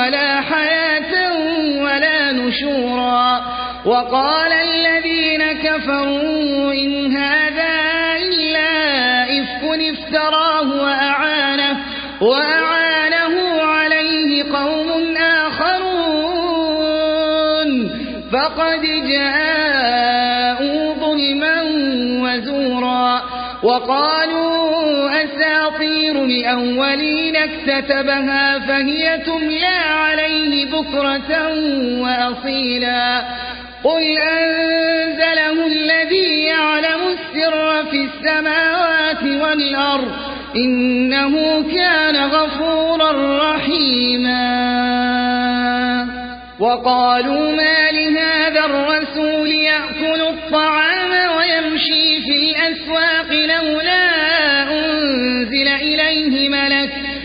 ولا حياة ولا نشورا. وقال الذين كفروا إن هذا إلا إفك افتراه وأعانه, وأعانه عليه قوم آخرون. فقد جاءوا ظلما وزورا. وقالوا الأولين اكتتبها فهي تملى عليه بكرة وأصيلا. قل أنزله الذي يعلم السر في السماوات والأرض إنه كان غفورا رحيما. وقالوا ما لهذا الرسول يأكل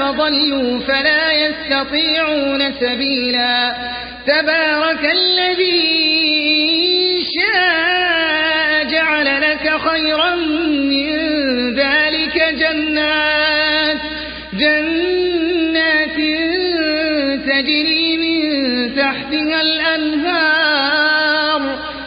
فضلوا فلا يستطيعون سبيلا. تبارك الذي شاء جعل لك خيرا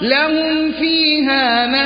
لهم فيها ما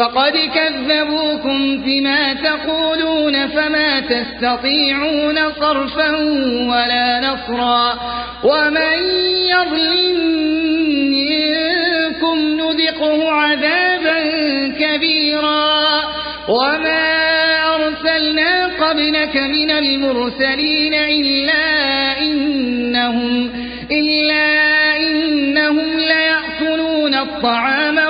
فقد كذبوكم بما تقولون فما تستطيعون صرفا ولا نصرا ومن يظلم منكم نذقه عذابا كبيرا وما أرسلنا قبلك من المرسلين إلا إنهم, إلا إنهم ليأكلون الطعام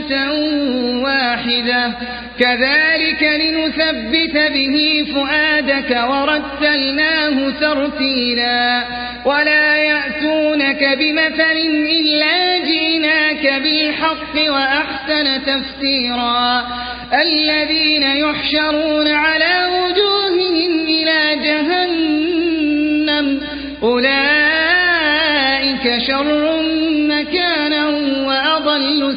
جملة واحدة كذلك لنثبت به فؤادك ورتلناه ترتيلا ولا يأتونك بمثل إلا جيناك بالحق وأحسن تفسيرا الذين يحشرون على وجوههم إلى جهنم أولئك شر مكانا وأضل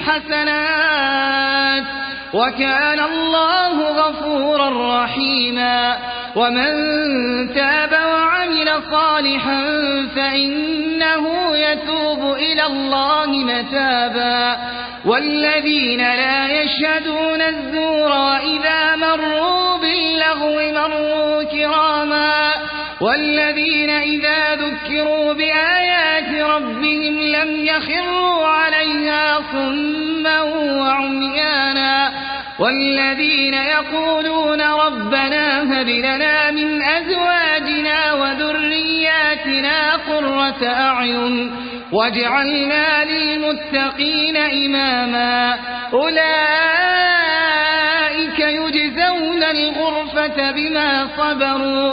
سيئاتهم حسنات وكان الله غفورا رحيما. ومن تاب وعمل صالحا فإنه يتوب إلى الله متابا. والذين لا يشهدون الزور وإذا مروا باللغو مروا كراما. والذين إذا ذكروا بآيات ربهم لم يخروا عليها صما وعميانا والذين يقولون ربنا هب لنا من أزواجنا وذرياتنا قرة أعين واجعلنا للمتقين إماما أولئك يجزون الغرفة بما صبروا